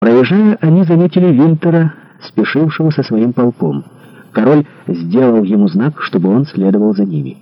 Проезжая, они заметили Винтера, спешившего со своим полком. Король сделал ему знак, чтобы он следовал за ними.